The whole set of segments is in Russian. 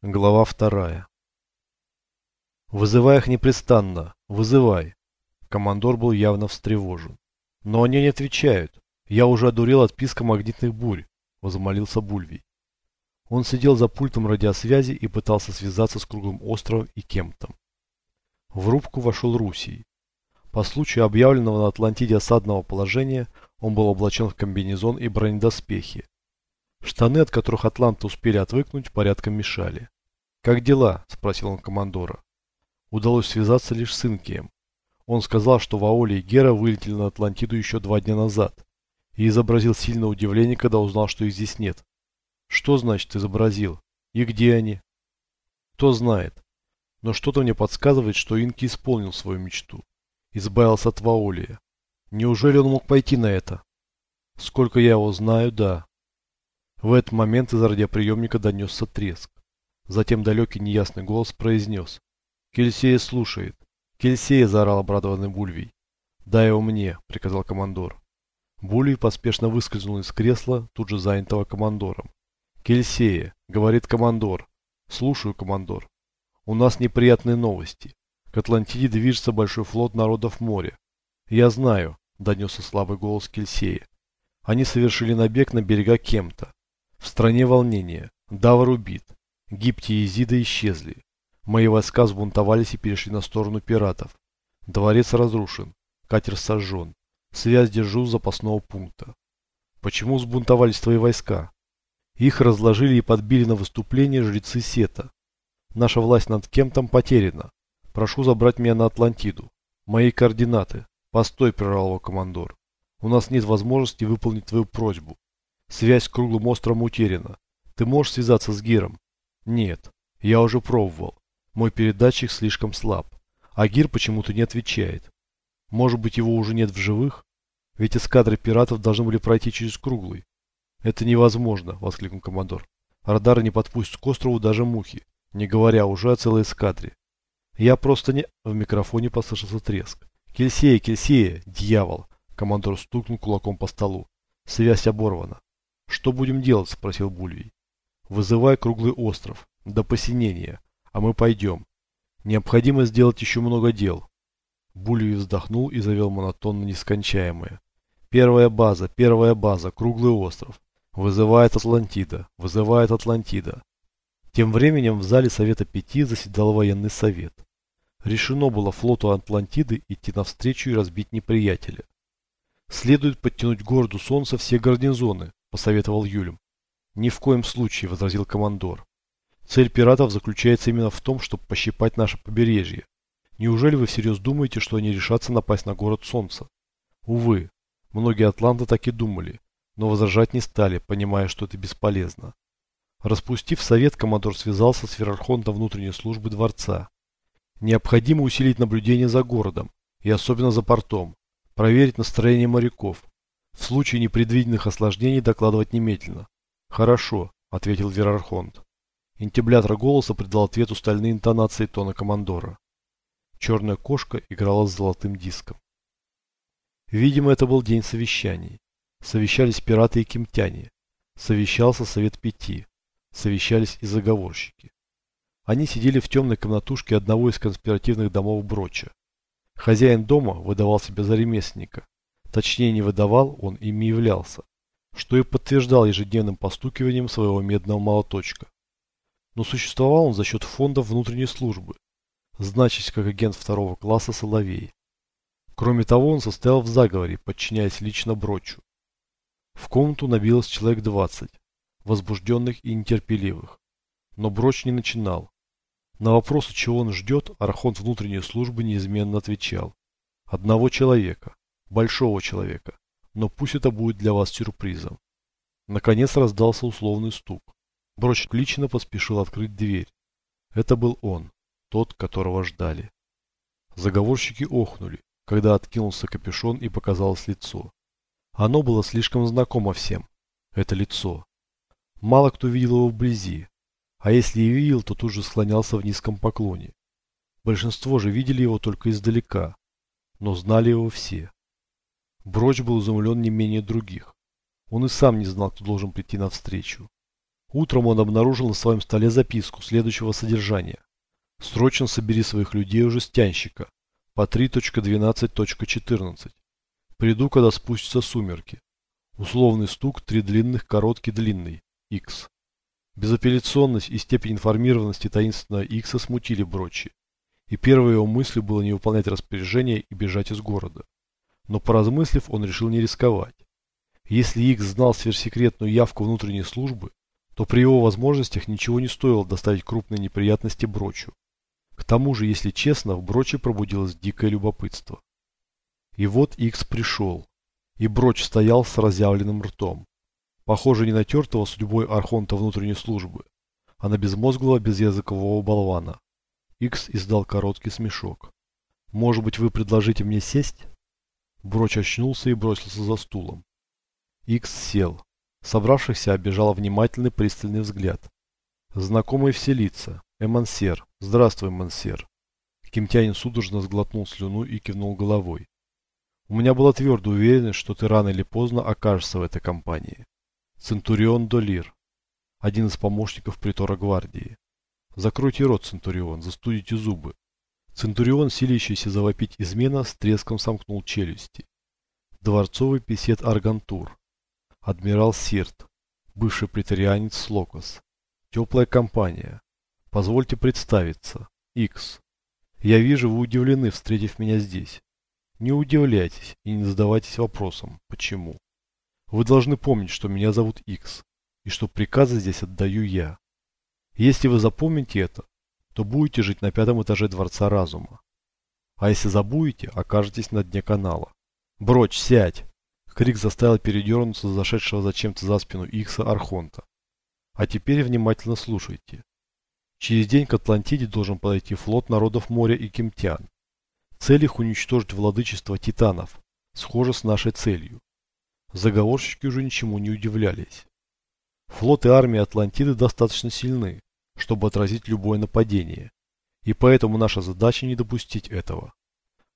Глава вторая. «Вызывай их непрестанно! Вызывай!» Командор был явно встревожен. «Но они не отвечают. Я уже одурел от писка магнитных бурь», – возмолился Бульвий. Он сидел за пультом радиосвязи и пытался связаться с круглым островом и Кемптом. В рубку вошел Русий. По случаю объявленного на Атлантиде осадного положения он был облачен в комбинезон и бронедоспехи, Штаны, от которых атланты успели отвыкнуть, порядком мешали. «Как дела?» – спросил он командора. Удалось связаться лишь с Инкием. Он сказал, что Ваоли и Гера вылетели на Атлантиду еще два дня назад и изобразил сильное удивление, когда узнал, что их здесь нет. Что значит изобразил? И где они? Кто знает. Но что-то мне подсказывает, что Инки исполнил свою мечту. Избавился от Ваолия. Неужели он мог пойти на это? Сколько я его знаю, да. В этот момент из радиоприемника донесся треск. Затем далекий неясный голос произнес. «Кельсея слушает». «Кельсея!» – заорал обрадованный Бульвий. «Дай его мне», – приказал командор. Бульвий поспешно выскользнул из кресла, тут же занятого командором. «Кельсея!» – говорит командор. «Слушаю, командор. У нас неприятные новости. К Атлантиде движется большой флот народов моря. Я знаю», – донесся слабый голос Кельсея. «Они совершили набег на берега Кемта. В стране волнение. Давар убит. Гипти и Изида исчезли. Мои войска сбунтовались и перешли на сторону пиратов. Дворец разрушен. Катер сожжен. Связь держу с запасного пункта. Почему сбунтовались твои войска? Их разложили и подбили на выступление жрецы Сета. Наша власть над Кемтом потеряна. Прошу забрать меня на Атлантиду. Мои координаты. Постой, прервал его командор. У нас нет возможности выполнить твою просьбу. Связь с круглым островом утеряна. Ты можешь связаться с Гиром? Нет. Я уже пробовал. Мой передатчик слишком слаб. А Гир почему-то не отвечает. Может быть его уже нет в живых? Ведь эскадры пиратов должны были пройти через круглый. Это невозможно, воскликнул командор. Радары не подпустят к острову даже мухи, не говоря уже о целой эскадре. Я просто не... В микрофоне послышался треск. Кельсея, Кельсея, дьявол! Командор стукнул кулаком по столу. Связь оборвана. «Что будем делать?» – спросил Бульвий. «Вызывай круглый остров. До посинения. А мы пойдем. Необходимо сделать еще много дел». Бульвий вздохнул и завел монотонно нескончаемое. «Первая база, первая база, круглый остров. Вызывает Атлантида, вызывает Атлантида». Тем временем в зале Совета Пяти заседал военный совет. Решено было флоту Атлантиды идти навстречу и разбить неприятеля. Следует подтянуть городу Солнца все гарнизоны, – посоветовал Юлем. «Ни в коем случае», – возразил командор. «Цель пиратов заключается именно в том, чтобы пощипать наше побережье. Неужели вы всерьез думаете, что они решатся напасть на город Солнца? Увы, многие атланты так и думали, но возражать не стали, понимая, что это бесполезно. Распустив совет, командор связался с верархонтом внутренней службы дворца. Необходимо усилить наблюдение за городом, и особенно за портом, проверить настроение моряков, в случае непредвиденных осложнений докладывать немедленно. Хорошо, ответил Верархонт. Интеблятор голоса придал ответу стальные интонации тона командора. Черная кошка играла с золотым диском. Видимо, это был день совещаний. Совещались пираты и кемтяне. Совещался Совет Пяти. Совещались и заговорщики. Они сидели в темной комнатушке одного из конспиративных домов Броча. Хозяин дома выдавал себя за ремесленника, Точнее, не выдавал, он ими являлся, что и подтверждал ежедневным постукиванием своего медного молоточка. Но существовал он за счет фондов внутренней службы, значись как агент второго класса Соловей. Кроме того, он состоял в заговоре, подчиняясь лично Брочу. В комнату набилось человек 20, возбужденных и нетерпеливых. Но Броч не начинал. На вопрос, чего он ждет, Архонт внутренней службы неизменно отвечал. Одного человека большого человека, но пусть это будет для вас сюрпризом. Наконец раздался условный стук. Броч лично поспешил открыть дверь. Это был он, тот, которого ждали. Заговорщики охнули, когда откинулся капюшон и показалось лицо. Оно было слишком знакомо всем. Это лицо. Мало кто видел его вблизи, а если и видел, то тут же склонялся в низком поклоне. Большинство же видели его только издалека, но знали его все. Броч был изумлен не менее других. Он и сам не знал, кто должен прийти навстречу. Утром он обнаружил на своем столе записку следующего содержания. Срочно собери своих людей у жестянщика по 3.12.14. Приду, когда спустятся сумерки. Условный стук, три длинных, короткий, длинный. X. Безапелляционность и степень информированности таинственного X смутили Брочи. И первой его мыслью было не выполнять распоряжение и бежать из города. Но поразмыслив, он решил не рисковать. Если X знал сверхсекретную явку внутренней службы, то при его возможностях ничего не стоило доставить крупные неприятности Брочу. К тому же, если честно, в Броче пробудилось дикое любопытство. И вот Икс пришел, и Броч стоял с разъявленным ртом. Похоже не на тертого судьбой Архонта внутренней службы, а на безмозглого безязыкового болвана. Икс издал короткий смешок. «Может быть, вы предложите мне сесть?» Броч очнулся и бросился за стулом. Икс сел. Собравшихся обижал внимательный пристальный взгляд. Знакомый все лица. Эмансер. Здравствуй, Эмансер. Кимтянин судорожно сглотнул слюну и кивнул головой. У меня была твердая уверенность, что ты рано или поздно окажешься в этой компании. Центурион Долир. Один из помощников притора гвардии. Закройте рот, Центурион, застудите зубы. Центурион, силящийся завопить измена, с треском сомкнул челюсти. Дворцовый писет Аргантур. Адмирал Сирт. Бывший претарианец Локос. Теплая компания. Позвольте представиться. Икс. Я вижу, вы удивлены, встретив меня здесь. Не удивляйтесь и не задавайтесь вопросом, почему. Вы должны помнить, что меня зовут Икс, и что приказы здесь отдаю я. Если вы запомните это, то будете жить на пятом этаже Дворца Разума. А если забудете, окажетесь на дне канала. Броч, сядь! Крик заставил передернуться зашедшего зачем-то за спину Икса Архонта. А теперь внимательно слушайте. Через день к Атлантиде должен подойти флот народов моря и кемтян. Цель их уничтожить владычество титанов, схоже с нашей целью. Заговорщики уже ничему не удивлялись. Флот и армия Атлантиды достаточно сильны, чтобы отразить любое нападение. И поэтому наша задача не допустить этого.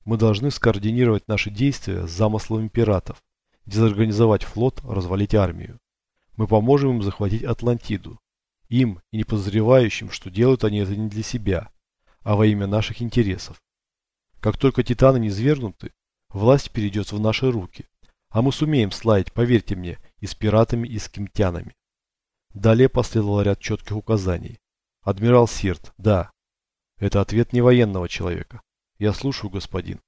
Мы должны скоординировать наши действия с замыслами пиратов, дезорганизовать флот, развалить армию. Мы поможем им захватить Атлантиду. Им и не подозревающим, что делают они это не для себя, а во имя наших интересов. Как только титаны не свергнуты, власть перейдет в наши руки, а мы сумеем славить, поверьте мне, и с пиратами, и с кемтянами. Далее последовал ряд четких указаний. Адмирал Сирт, да. Это ответ не военного человека. Я слушаю, господин.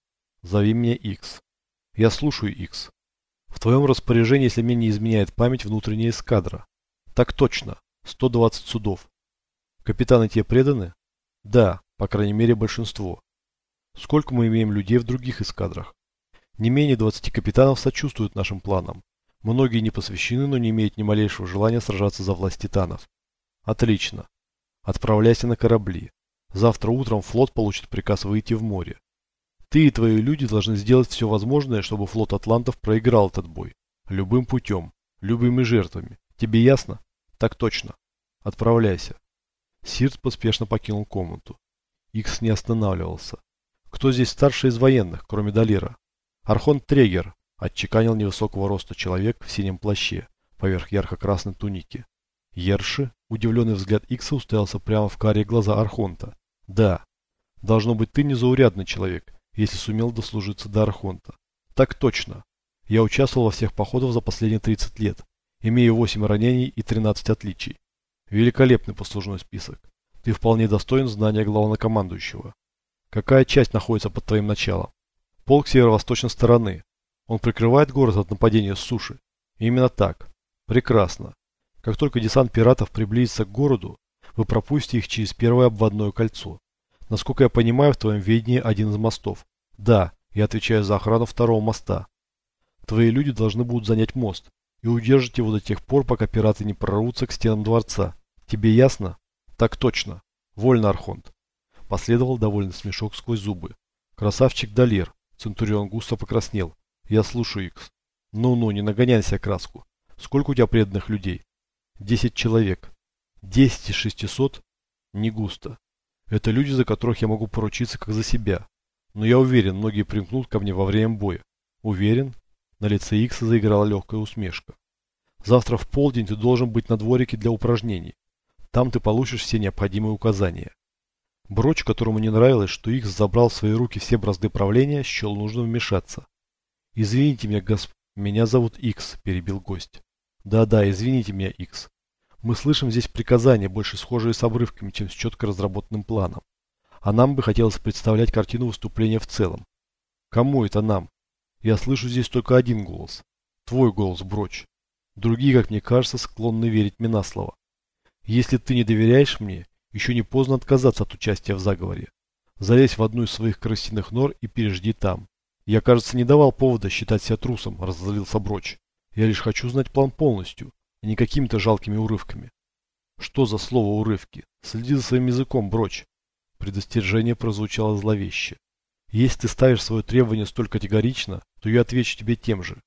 Зови меня Икс. Я слушаю, Икс. В твоем распоряжении, если мне не изменяет память, внутренняя эскадра. Так точно. 120 судов. Капитаны тебе преданы? Да, по крайней мере большинство. Сколько мы имеем людей в других эскадрах? Не менее 20 капитанов сочувствуют нашим планам. Многие не посвящены, но не имеют ни малейшего желания сражаться за власть титанов. Отлично. Отправляйся на корабли. Завтра утром флот получит приказ выйти в море. Ты и твои люди должны сделать все возможное, чтобы флот атлантов проиграл этот бой. Любым путем, любыми жертвами. Тебе ясно? Так точно. Отправляйся. Сирт поспешно покинул комнату. Икс не останавливался. Кто здесь старший из военных, кроме Далира? Архон Трегер, отчеканил невысокого роста человек в синем плаще, поверх ярко-красной туники. Ерши, удивленный взгляд Икса уставился прямо в карие глаза Архонта. Да, должно быть ты незаурядный человек, если сумел дослужиться до Архонта. Так точно. Я участвовал во всех походах за последние 30 лет, имея 8 ранений и 13 отличий. Великолепный послужной список. Ты вполне достоин знания главнокомандующего. Какая часть находится под твоим началом? Полк северо-восточной стороны. Он прикрывает город от нападения с суши. Именно так. Прекрасно. Как только десант пиратов приблизится к городу, вы пропустите их через первое обводное кольцо. Насколько я понимаю, в твоем ведении один из мостов. Да, я отвечаю за охрану второго моста. Твои люди должны будут занять мост и удержать его до тех пор, пока пираты не прорвутся к стенам дворца. Тебе ясно? Так точно. Вольно, Архонт. Последовал довольный смешок сквозь зубы. Красавчик Далир. Центурион густо покраснел. Я слушаю, Икс. Ну-ну, не нагоняй себе краску. Сколько у тебя преданных людей? Десять человек. Десять из шестисот? Не густо. Это люди, за которых я могу поручиться как за себя. Но я уверен, многие примкнут ко мне во время боя. Уверен? На лице Икса заиграла легкая усмешка. Завтра в полдень ты должен быть на дворике для упражнений. Там ты получишь все необходимые указания. Броч, которому не нравилось, что Икс забрал в свои руки все бразды правления, счел нужным вмешаться. «Извините меня, госп... Меня зовут Икс», – перебил гость. «Да-да, извините меня, Икс. Мы слышим здесь приказания, больше схожие с обрывками, чем с четко разработанным планом. А нам бы хотелось представлять картину выступления в целом. Кому это нам? Я слышу здесь только один голос. Твой голос, Броч. Другие, как мне кажется, склонны верить мне на слово. Если ты не доверяешь мне, еще не поздно отказаться от участия в заговоре. Залезь в одну из своих крысиных нор и пережди там. Я, кажется, не давал повода считать себя трусом, разозлился Броч. Я лишь хочу знать план полностью, а не какими-то жалкими урывками. Что за слово урывки? Следи за своим языком, Броч. Предостережение прозвучало зловеще. Если ты ставишь свое требование столь категорично, то я отвечу тебе тем же.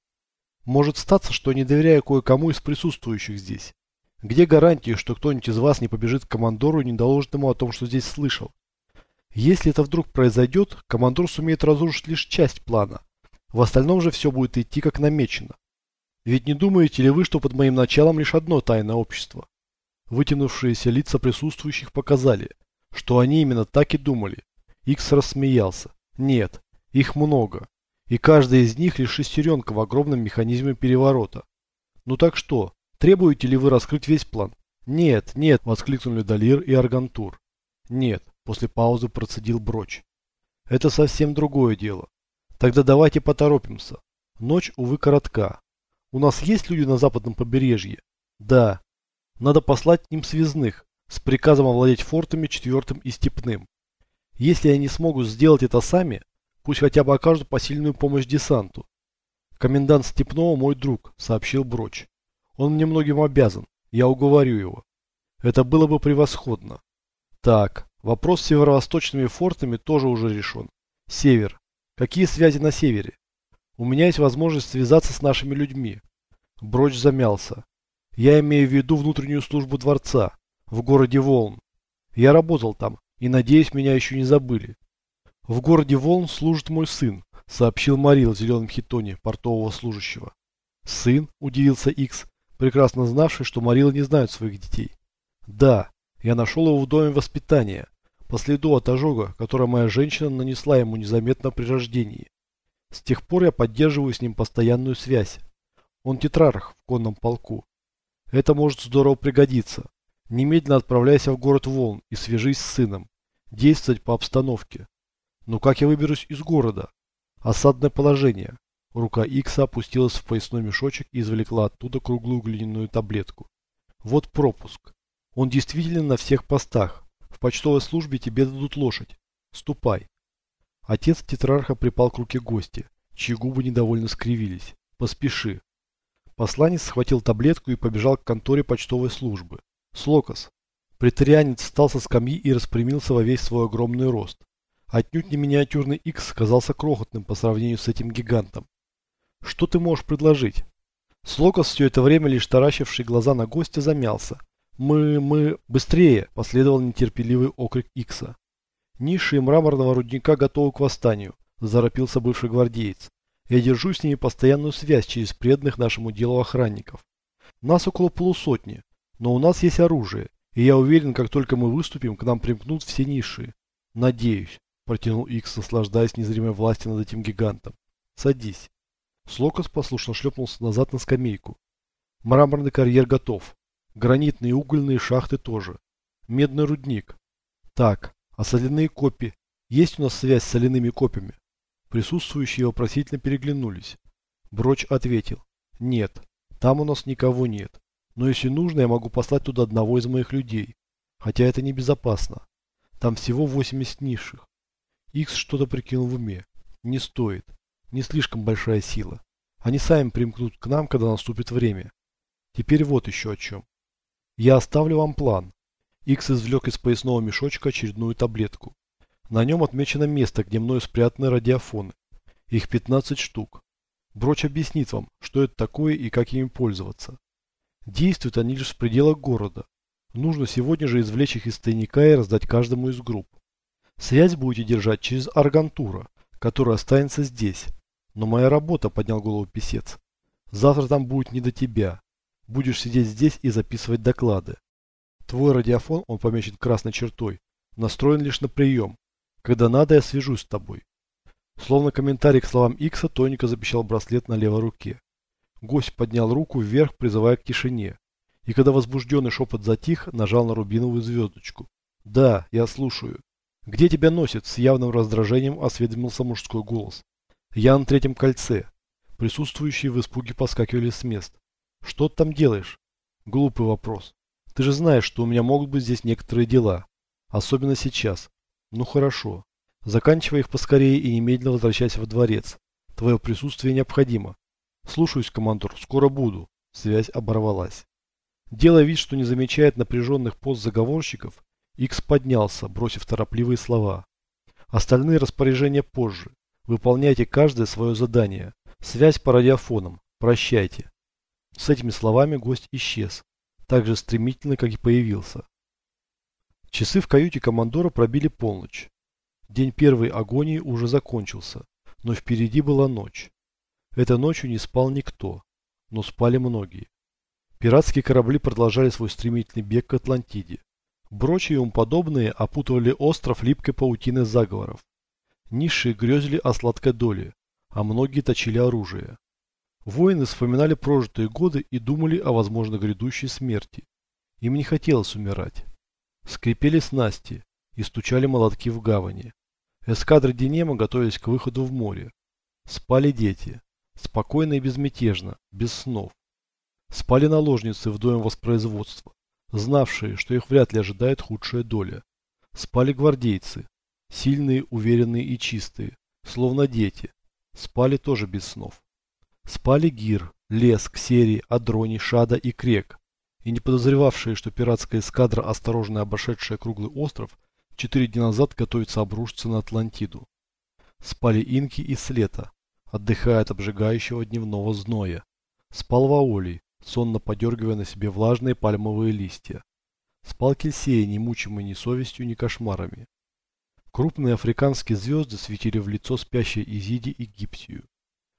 Может статься, что не доверяю кое-кому из присутствующих здесь. Где гарантии, что кто-нибудь из вас не побежит к командору и не доложит ему о том, что здесь слышал? Если это вдруг произойдет, командор сумеет разрушить лишь часть плана. В остальном же все будет идти как намечено. Ведь не думаете ли вы, что под моим началом лишь одно тайное общество? Вытянувшиеся лица присутствующих показали, что они именно так и думали. Икс рассмеялся. Нет, их много. И каждая из них лишь шестеренка в огромном механизме переворота. Ну так что, Требуете ли вы раскрыть весь план? Нет, нет, воскликнули Далир и Аргантур. Нет, после паузы процедил Броч. Это совсем другое дело. Тогда давайте поторопимся. Ночь, увы, коротка. У нас есть люди на западном побережье? Да. Надо послать к ним связных с приказом овладеть фортами четвертым и степным. Если они смогут сделать это сами, пусть хотя бы окажут посильную помощь десанту. Комендант Степного мой друг, сообщил Броч. Он мне многим обязан. Я уговорю его. Это было бы превосходно. Так, вопрос с северо-восточными фортами тоже уже решен. Север. Какие связи на севере? У меня есть возможность связаться с нашими людьми. Броч замялся. Я имею в виду внутреннюю службу дворца, в городе Волн. Я работал там, и надеюсь, меня еще не забыли. В городе Волн служит мой сын, сообщил Марил в зеленом хитоне портового служащего. Сын, удивился Икс, прекрасно знавший, что Марила не знают своих детей. Да, я нашел его в доме воспитания, по следу от ожога, который моя женщина нанесла ему незаметно при рождении. С тех пор я поддерживаю с ним постоянную связь. Он тетрарх в конном полку. Это может здорово пригодиться. Немедленно отправляйся в город Волн и свяжись с сыном. Действовать по обстановке. Но как я выберусь из города? Осадное положение. Рука Икса опустилась в поясной мешочек и извлекла оттуда круглую глиняную таблетку. Вот пропуск. Он действительно на всех постах. В почтовой службе тебе дадут лошадь. Ступай. Отец тетрарха припал к руке гостя, чьи губы недовольно скривились. Поспеши. Посланец схватил таблетку и побежал к конторе почтовой службы. Слокос. Претарианец встал со скамьи и распрямился во весь свой огромный рост. Отнюдь не миниатюрный Икс казался крохотным по сравнению с этим гигантом. Что ты можешь предложить? Слокос, все это время лишь таращивший глаза на гостя, замялся. Мы, мы, быстрее, последовал нетерпеливый окрик Икса. Ниши мраморного рудника готовы к восстанию, заропился бывший гвардеец. Я держу с ними постоянную связь через преданных нашему делу охранников. Нас около полусотни, но у нас есть оружие, и я уверен, как только мы выступим, к нам примкнут все ниши. Надеюсь, протянул Икс, наслаждаясь незримой властью над этим гигантом. Садись. Слокос послушно шлепнулся назад на скамейку. Мраморный карьер готов. Гранитные и угольные шахты тоже. Медный рудник. Так, а соляные копи? Есть у нас связь с соляными копьями? Присутствующие вопросительно переглянулись. Броч ответил. Нет, там у нас никого нет. Но если нужно, я могу послать туда одного из моих людей. Хотя это небезопасно. Там всего 80 низших. Икс что-то прикинул в уме. Не стоит. Не слишком большая сила. Они сами примкнут к нам, когда наступит время. Теперь вот еще о чем. Я оставлю вам план. Икс извлек из поясного мешочка очередную таблетку. На нем отмечено место, где мною спрятаны радиофоны. Их 15 штук. Броч объяснит вам, что это такое и как ими пользоваться. Действуют они лишь в пределах города. Нужно сегодня же извлечь их из тайника и раздать каждому из групп. Связь будете держать через Аргантура, которая останется здесь, но моя работа, поднял голову писец. Завтра там будет не до тебя. Будешь сидеть здесь и записывать доклады. Твой радиофон, он помечен красной чертой, настроен лишь на прием. Когда надо, я свяжусь с тобой. Словно комментарий к словам Икса, тоненько запищал браслет на левой руке. Гость поднял руку вверх, призывая к тишине. И когда возбужденный шепот затих, нажал на рубиновую звездочку. «Да, я слушаю». «Где тебя носит?» С явным раздражением осведомился мужской голос. «Я на третьем кольце». Присутствующие в испуге поскакивали с мест. «Что ты там делаешь?» «Глупый вопрос. Ты же знаешь, что у меня могут быть здесь некоторые дела. Особенно сейчас. Ну хорошо. Заканчивай их поскорее и немедленно возвращайся во дворец. Твое присутствие необходимо. Слушаюсь, командор, скоро буду. Связь оборвалась. Делая вид, что не замечает напряженных пост заговорщиков, Икс поднялся, бросив торопливые слова. Остальные распоряжения позже. Выполняйте каждое свое задание. Связь по радиофонам. Прощайте. С этими словами гость исчез. Так же стремительно, как и появился. Часы в каюте командора пробили полночь. День первой агонии уже закончился, но впереди была ночь. Этой ночью не спал никто, но спали многие. Пиратские корабли продолжали свой стремительный бег к Атлантиде. Брочи и ему подобные опутывали остров липкой паутины заговоров. Низшие грезили о сладкой доле, а многие точили оружие. Воины вспоминали прожитые годы и думали о возможно грядущей смерти. Им не хотелось умирать. Скрипели снасти и стучали молотки в гавани. Эскадры Динема готовились к выходу в море. Спали дети. Спокойно и безмятежно, без снов. Спали наложницы в доме воспроизводства, знавшие, что их вряд ли ожидает худшая доля. Спали гвардейцы, сильные, уверенные и чистые, словно дети. Спали тоже без снов. Спали Гир, Лес, Ксери, Адрони, Шада и Крек, и не подозревавшие, что пиратская эскадра, осторожно обошедшая круглый остров, четыре дня назад готовится обрушиться на Атлантиду. Спали инки и слета, отдыхая от обжигающего дневного зноя. Спал Ваолий, сонно подергивая на себе влажные пальмовые листья. Спал Кельсей, не мучимый ни совестью, ни кошмарами. Крупные африканские звезды светили в лицо спящей Изиди и Гипсию.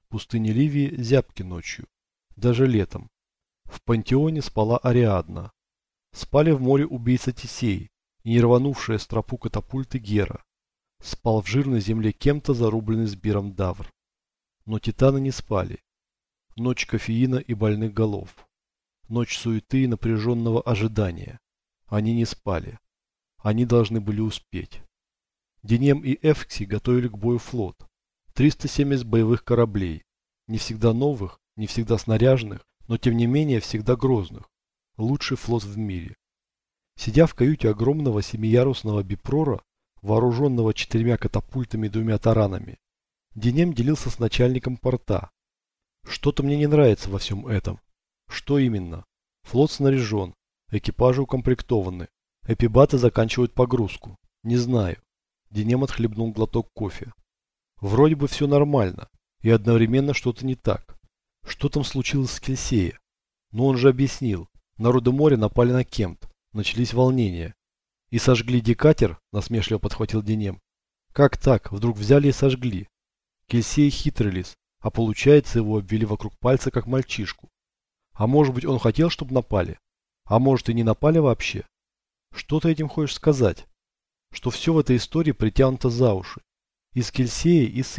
Пустыни Ливии зябки ночью, даже летом. В пантеоне спала Ариадна. Спали в море убийца Тесей, и не рванувшая с тропу катапульты Гера. Спал в жирной земле кем-то зарубленный с биром Давр. Но титаны не спали. Ночь кофеина и больных голов. Ночь суеты и напряженного ожидания. Они не спали. Они должны были успеть. Денем и Эфкси готовили к бою флот. 370 боевых кораблей. Не всегда новых, не всегда снаряженных, но тем не менее всегда грозных. Лучший флот в мире. Сидя в каюте огромного семиярусного бипрора, вооруженного четырьмя катапультами и двумя таранами, Денем делился с начальником порта. Что-то мне не нравится во всем этом. Что именно? Флот снаряжен, экипажи укомплектованы, эпибаты заканчивают погрузку. Не знаю. Денем отхлебнул глоток кофе. Вроде бы все нормально, и одновременно что-то не так. Что там случилось с Кельсея? Но он же объяснил, народы моря напали на Кемт. Начались волнения. И сожгли декатер, насмешливо подхватил Денем. Как так? Вдруг взяли и сожгли. Кельсей хитрый лис, а получается его обвели вокруг пальца, как мальчишку. А может быть он хотел, чтобы напали? А может и не напали вообще? Что ты этим хочешь сказать? Что все в этой истории притянуто за уши. И с Кельсеей, и с.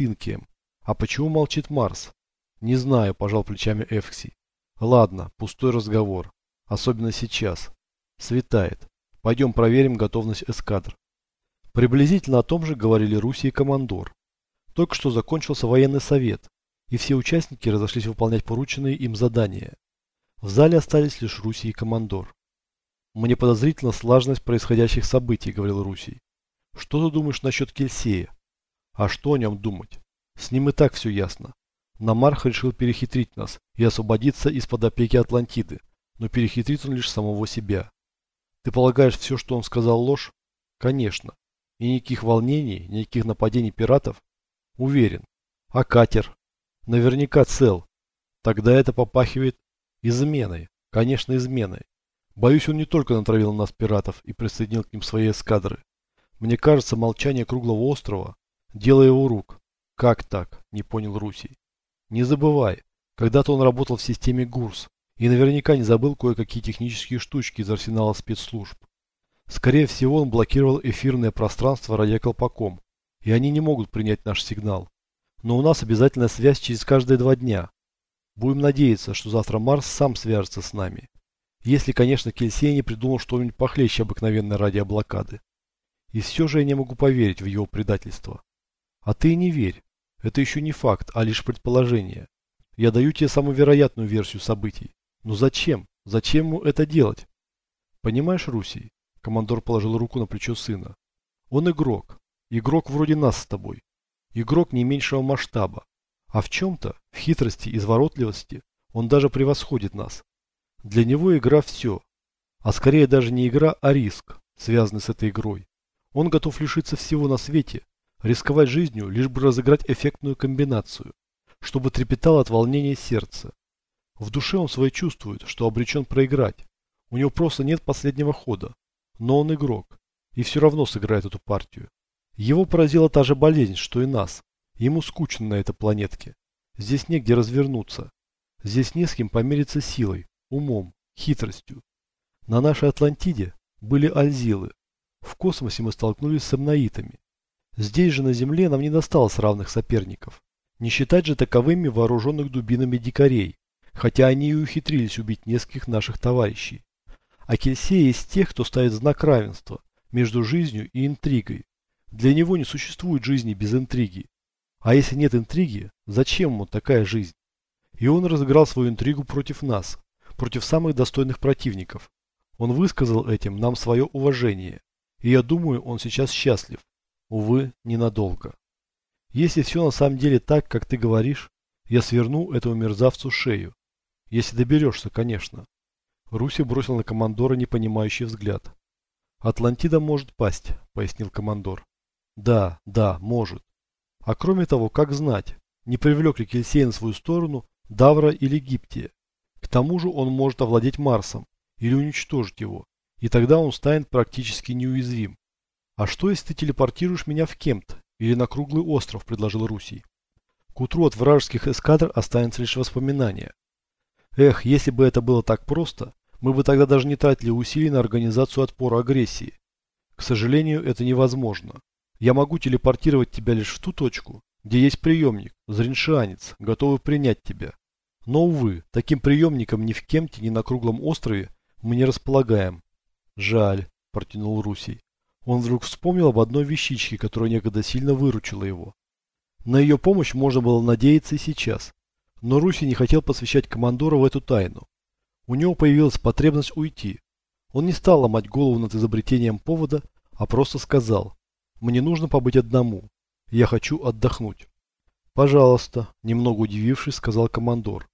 А почему молчит Марс? Не знаю, пожал плечами Эфкси. Ладно, пустой разговор. Особенно сейчас. Светает. Пойдем проверим готовность эскадр. Приблизительно о том же говорили Руси и Командор. Только что закончился военный совет, и все участники разошлись выполнять порученные им задания. В зале остались лишь Руси и Командор. «Мне подозрительна слаженность происходящих событий», — говорил Русий. «Что ты думаешь насчет Кельсея?» «А что о нем думать? С ним и так все ясно. Намарх решил перехитрить нас и освободиться из-под опеки Атлантиды, но перехитрит он лишь самого себя. Ты полагаешь, все, что он сказал, ложь? Конечно. И никаких волнений, никаких нападений пиратов? Уверен. А катер? Наверняка цел. Тогда это попахивает изменой. Конечно, изменой. Боюсь, он не только натравил на нас пиратов и присоединил к ним свои эскадры. Мне кажется, молчание круглого острова – дело его рук. Как так? Не понял Русий. Не забывай, когда-то он работал в системе ГУРС И наверняка не забыл кое-какие технические штучки из арсенала спецслужб. Скорее всего, он блокировал эфирное пространство радиоколпаком, и они не могут принять наш сигнал. Но у нас обязательная связь через каждые два дня. Будем надеяться, что завтра Марс сам свяжется с нами. Если, конечно, Кельсей не придумал что-нибудь похлеще обыкновенной радиоблокады. И все же я не могу поверить в его предательство. А ты не верь. Это еще не факт, а лишь предположение. Я даю тебе самую вероятную версию событий. Но зачем? Зачем ему это делать? Понимаешь, Русий? Командор положил руку на плечо сына. Он игрок. Игрок вроде нас с тобой. Игрок не меньшего масштаба. А в чем-то, в хитрости, изворотливости, он даже превосходит нас. Для него игра все. А скорее даже не игра, а риск, связанный с этой игрой. Он готов лишиться всего на свете, рисковать жизнью, лишь бы разыграть эффектную комбинацию, чтобы трепетало от волнения сердце. В душе он свое чувствует, что обречен проиграть. У него просто нет последнего хода. Но он игрок. И все равно сыграет эту партию. Его поразила та же болезнь, что и нас. Ему скучно на этой планетке. Здесь негде развернуться. Здесь не с кем помериться силой, умом, хитростью. На нашей Атлантиде были альзилы. В космосе мы столкнулись с амнаитами. Здесь же на Земле нам не досталось равных соперников. Не считать же таковыми вооруженных дубинами дикарей, хотя они и ухитрились убить нескольких наших товарищей. А Кельсей из тех, кто ставит знак равенства между жизнью и интригой. Для него не существует жизни без интриги. А если нет интриги, зачем ему такая жизнь? И он разыграл свою интригу против нас, против самых достойных противников. Он высказал этим нам свое уважение. И я думаю, он сейчас счастлив. Увы, ненадолго. Если все на самом деле так, как ты говоришь, я сверну этому мерзавцу шею. Если доберешься, конечно. Руси бросил на командора непонимающий взгляд. «Атлантида может пасть», — пояснил командор. «Да, да, может. А кроме того, как знать, не привлек ли Кельсей на свою сторону Давра или Гиптия? К тому же он может овладеть Марсом или уничтожить его, и тогда он станет практически неуязвим. А что, если ты телепортируешь меня в Кемт или на Круглый остров, предложил Русий. К утру от вражеских эскадр останется лишь воспоминание. Эх, если бы это было так просто, мы бы тогда даже не тратили усилий на организацию отпора агрессии. К сожалению, это невозможно. Я могу телепортировать тебя лишь в ту точку, где есть приемник, зриншанец, готовый принять тебя. Но, увы, таким приемником ни в Кемте, ни на Круглом острове мы не располагаем. Жаль, протянул Русий. Он вдруг вспомнил об одной вещичке, которая некогда сильно выручила его. На ее помощь можно было надеяться и сейчас. Но Руси не хотел посвящать командора в эту тайну. У него появилась потребность уйти. Он не стал ломать голову над изобретением повода, а просто сказал, «Мне нужно побыть одному. Я хочу отдохнуть». «Пожалуйста», немного удивившись, сказал командор.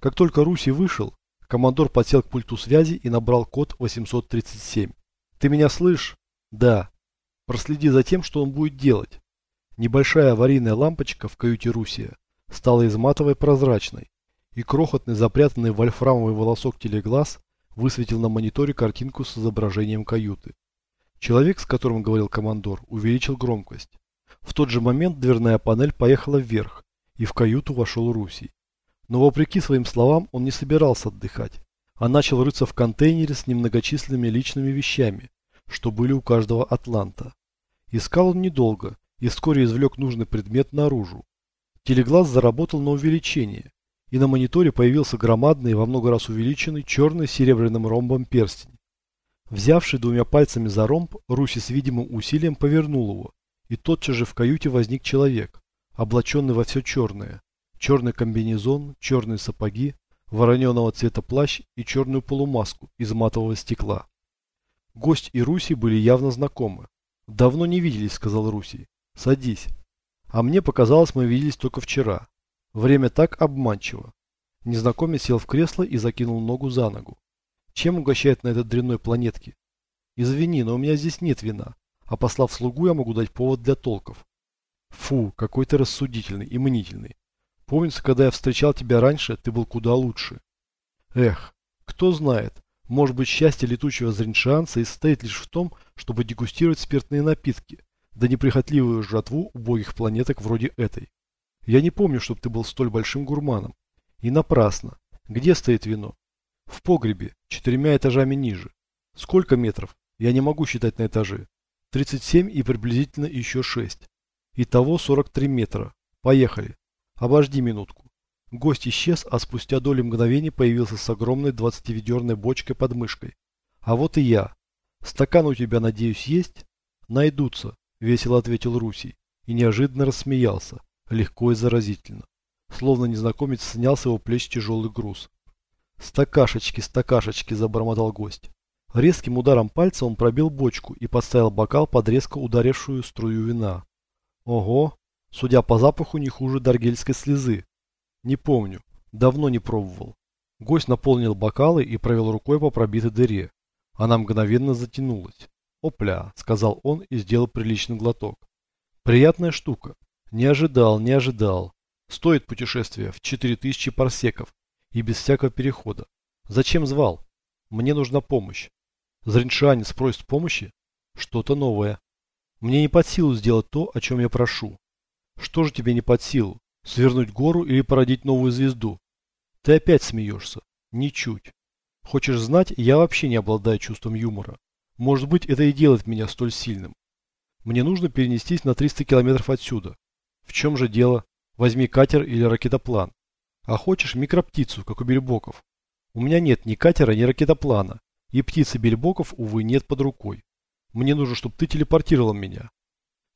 Как только Руси вышел, командор подсел к пульту связи и набрал код 837. «Ты меня слышишь?» «Да». «Проследи за тем, что он будет делать». Небольшая аварийная лампочка в каюте Русия стала из матовой прозрачной, и крохотный запрятанный вольфрамовый волосок телеглаз высветил на мониторе картинку с изображением каюты. Человек, с которым говорил командор, увеличил громкость. В тот же момент дверная панель поехала вверх, и в каюту вошел Русий. Но вопреки своим словам он не собирался отдыхать, а начал рыться в контейнере с немногочисленными личными вещами, что были у каждого атланта. Искал он недолго и вскоре извлек нужный предмет наружу. Телеглаз заработал на увеличение, и на мониторе появился громадный, во много раз увеличенный, черный с серебряным ромбом перстень. Взявший двумя пальцами за ромб, Руси с видимым усилием повернул его, и тотчас же в каюте возник человек, облаченный во все черное. Черный комбинезон, черные сапоги, вороненого цвета плащ и черную полумаску из матового стекла. Гость и Руси были явно знакомы. «Давно не виделись», — сказал Руси. «Садись». «А мне показалось, мы виделись только вчера. Время так обманчиво. Незнакомец сел в кресло и закинул ногу за ногу. Чем угощать на этой дрянной планетке? Извини, но у меня здесь нет вина, а послав слугу, я могу дать повод для толков. Фу, какой ты рассудительный и мнительный. Помнится, когда я встречал тебя раньше, ты был куда лучше. Эх, кто знает, может быть счастье летучего зриншанца и состоит лишь в том, чтобы дегустировать спиртные напитки, да неприхотливую жатву убогих планеток вроде этой. Я не помню, чтобы ты был столь большим гурманом. И напрасно. Где стоит вино? В погребе, четырьмя этажами ниже. Сколько метров? Я не могу считать на этаже. 37 и приблизительно еще 6. Итого 43 метра. Поехали. Обожди минутку. Гость исчез, а спустя доли мгновений появился с огромной 20-ведерной бочкой под мышкой. А вот и я. Стакан у тебя, надеюсь, есть? Найдутся, весело ответил Русий и неожиданно рассмеялся, легко и заразительно. Словно незнакомец снял с его плеч тяжелый груз. «Стакашечки, стакашечки!» – забормотал гость. Резким ударом пальца он пробил бочку и поставил бокал под резко ударившую струю вина. Ого, судя по запаху, не хуже даргельской слезы. Не помню, давно не пробовал. Гость наполнил бокалы и провел рукой по пробитой дыре. Она мгновенно затянулась. «Опля», — сказал он и сделал приличный глоток. «Приятная штука. Не ожидал, не ожидал. Стоит путешествие в 4000 парсеков и без всякого перехода. Зачем звал? Мне нужна помощь. Зриншанец просит помощи? Что-то новое. Мне не под силу сделать то, о чем я прошу. Что же тебе не под силу? Свернуть гору или породить новую звезду? Ты опять смеешься. Ничуть. Хочешь знать, я вообще не обладаю чувством юмора. Может быть, это и делает меня столь сильным. Мне нужно перенестись на 300 километров отсюда. В чем же дело? Возьми катер или ракетоплан. А хочешь микроптицу, как у бельбоков. У меня нет ни катера, ни ракетоплана. И птицы бельбоков, увы, нет под рукой. Мне нужно, чтобы ты телепортировал меня.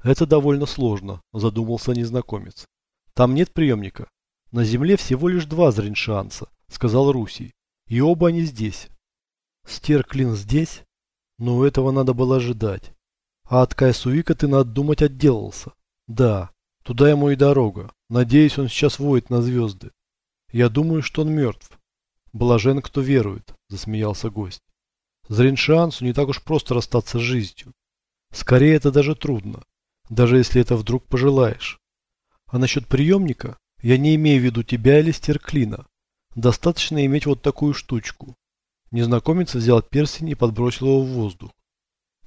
Это довольно сложно, задумался незнакомец. Там нет приемника. На земле всего лишь два зриншанца, сказал Русий. И оба они здесь. Стерклин здесь? Ну, этого надо было ожидать. А от Кайсуика ты, надо думать, отделался. Да, туда ему и дорога. Надеюсь, он сейчас воет на звезды. Я думаю, что он мертв. Блажен, кто верует, засмеялся гость. Зриншансу не так уж просто расстаться с жизнью. Скорее, это даже трудно, даже если это вдруг пожелаешь. А насчет приемника, я не имею в виду тебя или Стерклина. Достаточно иметь вот такую штучку. Незнакомец взял перстень и подбросил его в воздух.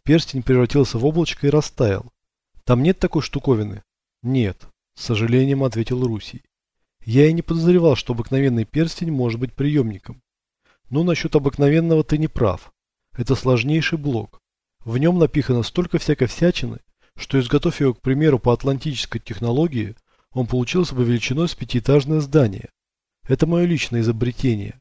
Перстень превратился в облачко и растаял. Там нет такой штуковины? Нет, с сожалением ответил Русий. Я и не подозревал, что обыкновенный перстень может быть приемником. Но насчет обыкновенного ты не прав. Это сложнейший блок. В нем напихано столько всякой всячины, что изготовив его, к примеру, по атлантической технологии, он получился бы величиной с пятиэтажное здание. Это мое личное изобретение.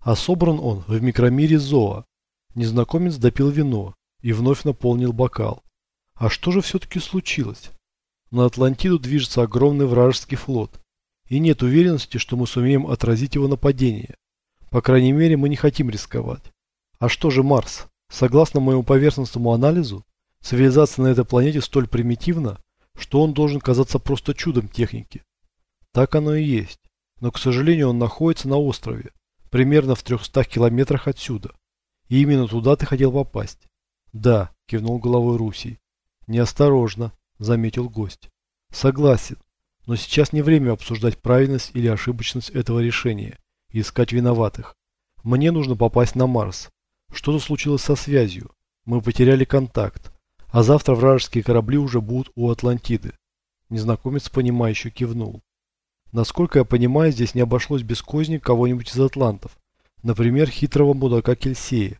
А собран он в микромире Зоа. Незнакомец допил вино и вновь наполнил бокал. А что же все-таки случилось? На Атлантиду движется огромный вражеский флот. И нет уверенности, что мы сумеем отразить его нападение. По крайней мере, мы не хотим рисковать. А что же Марс? Согласно моему поверхностному анализу, цивилизация на этой планете столь примитивна, что он должен казаться просто чудом техники. Так оно и есть. Но, к сожалению, он находится на острове, примерно в 300 километрах отсюда. И именно туда ты хотел попасть. Да, кивнул головой Русий. Неосторожно, заметил гость. Согласен, но сейчас не время обсуждать правильность или ошибочность этого решения и искать виноватых. Мне нужно попасть на Марс. Что-то случилось со связью. Мы потеряли контакт. А завтра вражеские корабли уже будут у Атлантиды. Незнакомец, понимающе кивнул. Насколько я понимаю, здесь не обошлось без козни кого-нибудь из атлантов. Например, хитрого мудака Кельсея.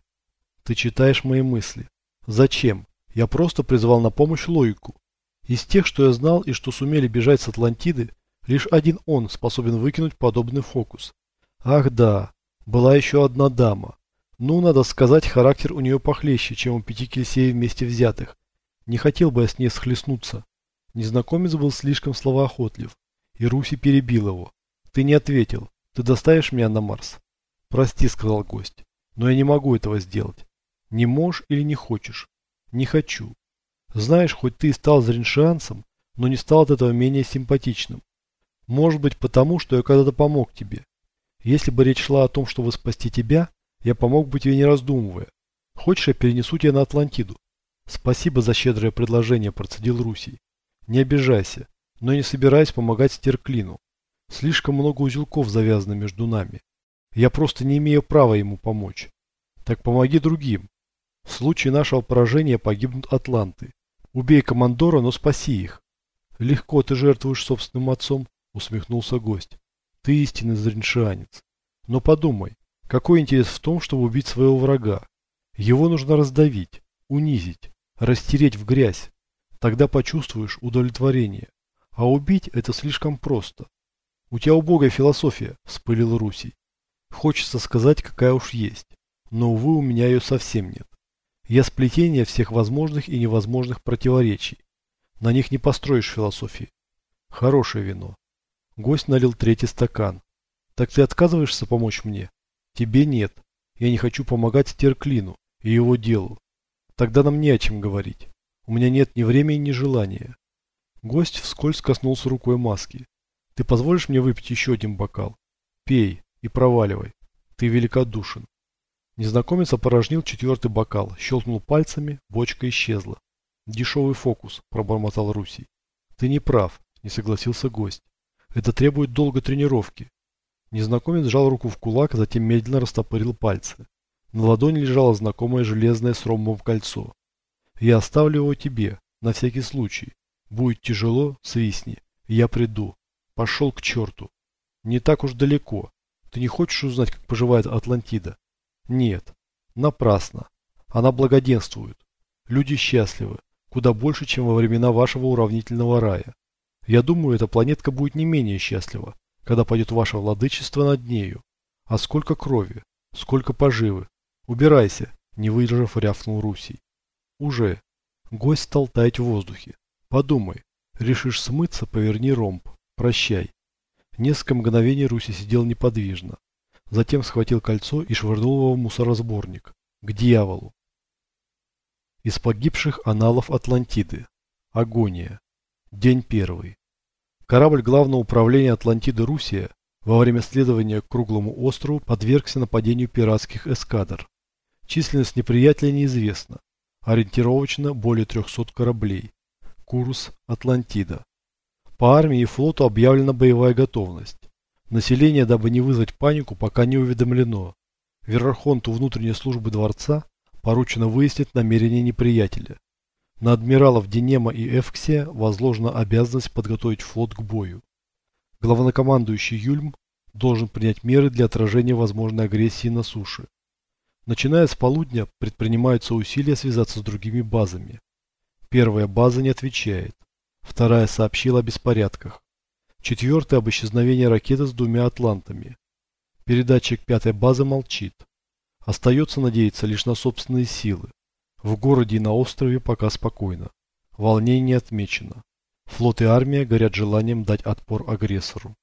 Ты читаешь мои мысли. Зачем? Я просто призвал на помощь логику. Из тех, что я знал и что сумели бежать с Атлантиды, лишь один он способен выкинуть подобный фокус. Ах да, была еще одна дама. Ну, надо сказать, характер у нее похлеще, чем у пяти Кельсеев вместе взятых. Не хотел бы я с ней схлестнуться. Незнакомец был слишком словоохотлив и Руси перебил его. «Ты не ответил. Ты доставишь меня на Марс?» «Прости», — сказал гость, — «но я не могу этого сделать». «Не можешь или не хочешь?» «Не хочу. Знаешь, хоть ты и стал зриншианцем, но не стал от этого менее симпатичным. Может быть, потому, что я когда-то помог тебе. Если бы речь шла о том, чтобы спасти тебя, я помог бы тебе не раздумывая. Хочешь, я перенесу тебя на Атлантиду?» «Спасибо за щедрое предложение», – процедил Русий. «Не обижайся но не собираюсь помогать Стерклину. Слишком много узелков завязано между нами. Я просто не имею права ему помочь. Так помоги другим. В случае нашего поражения погибнут атланты. Убей командора, но спаси их. Легко ты жертвуешь собственным отцом, усмехнулся гость. Ты истинный зриншианец. Но подумай, Какой интерес в том, чтобы убить своего врага? Его нужно раздавить, унизить, растереть в грязь. Тогда почувствуешь удовлетворение. А убить это слишком просто. У тебя убогая философия, вспылил Русий. Хочется сказать, какая уж есть. Но, увы, у меня ее совсем нет. Я сплетение всех возможных и невозможных противоречий. На них не построишь философии. Хорошее вино. Гость налил третий стакан. Так ты отказываешься помочь мне? Тебе нет. Я не хочу помогать Стерклину и его делу. Тогда нам не о чем говорить. У меня нет ни времени, ни желания. Гость вскользь коснулся рукой маски. Ты позволишь мне выпить еще один бокал? Пей и проваливай. Ты великодушен. Незнакомец опорожнил четвертый бокал, щелкнул пальцами, бочка исчезла. Дешевый фокус, пробормотал Русий. Ты не прав, не согласился гость. Это требует долгой тренировки. Незнакомец сжал руку в кулак, затем медленно растопырил пальцы. На ладони лежало знакомое железное с ромбом кольцо. Я оставлю его тебе, на всякий случай. Будет тяжело, свистни. Я приду. Пошел к черту. Не так уж далеко. Ты не хочешь узнать, как поживает Атлантида? Нет. Напрасно. Она благоденствует. Люди счастливы. Куда больше, чем во времена вашего уравнительного рая. Я думаю, эта планетка будет не менее счастлива, когда пойдет ваше владычество над нею. А сколько крови, сколько поживы. Убирайся, не выдержав, рявкнул Русий. Уже. Гость стал таять в воздухе. Подумай. Решишь смыться, поверни ромб. Прощай. Несколько мгновений Руси сидел неподвижно. Затем схватил кольцо и швырнул его в мусоросборник. К дьяволу. Из погибших аналов Атлантиды. Агония. День первый. Корабль Главного управления Атлантиды Русия во время следования к круглому острову подвергся нападению пиратских эскадр. Численность неприятеля неизвестна. Ориентировочно более 300 кораблей. Курс Атлантида. По армии и флоту объявлена боевая готовность. Население, дабы не вызвать панику, пока не уведомлено. Верхонту внутренней службы дворца поручено выяснить намерения неприятеля. На адмиралов Денема и Эвксия возложена обязанность подготовить флот к бою. Главнокомандующий Юльм должен принять меры для отражения возможной агрессии на суше. Начиная с полудня предпринимаются усилия связаться с другими базами. Первая база не отвечает. Вторая сообщила о беспорядках. Четвертая об исчезновении ракеты с двумя атлантами. Передатчик пятой базы молчит. Остается надеяться лишь на собственные силы. В городе и на острове пока спокойно. Волнение отмечено. Флот и армия горят желанием дать отпор агрессору.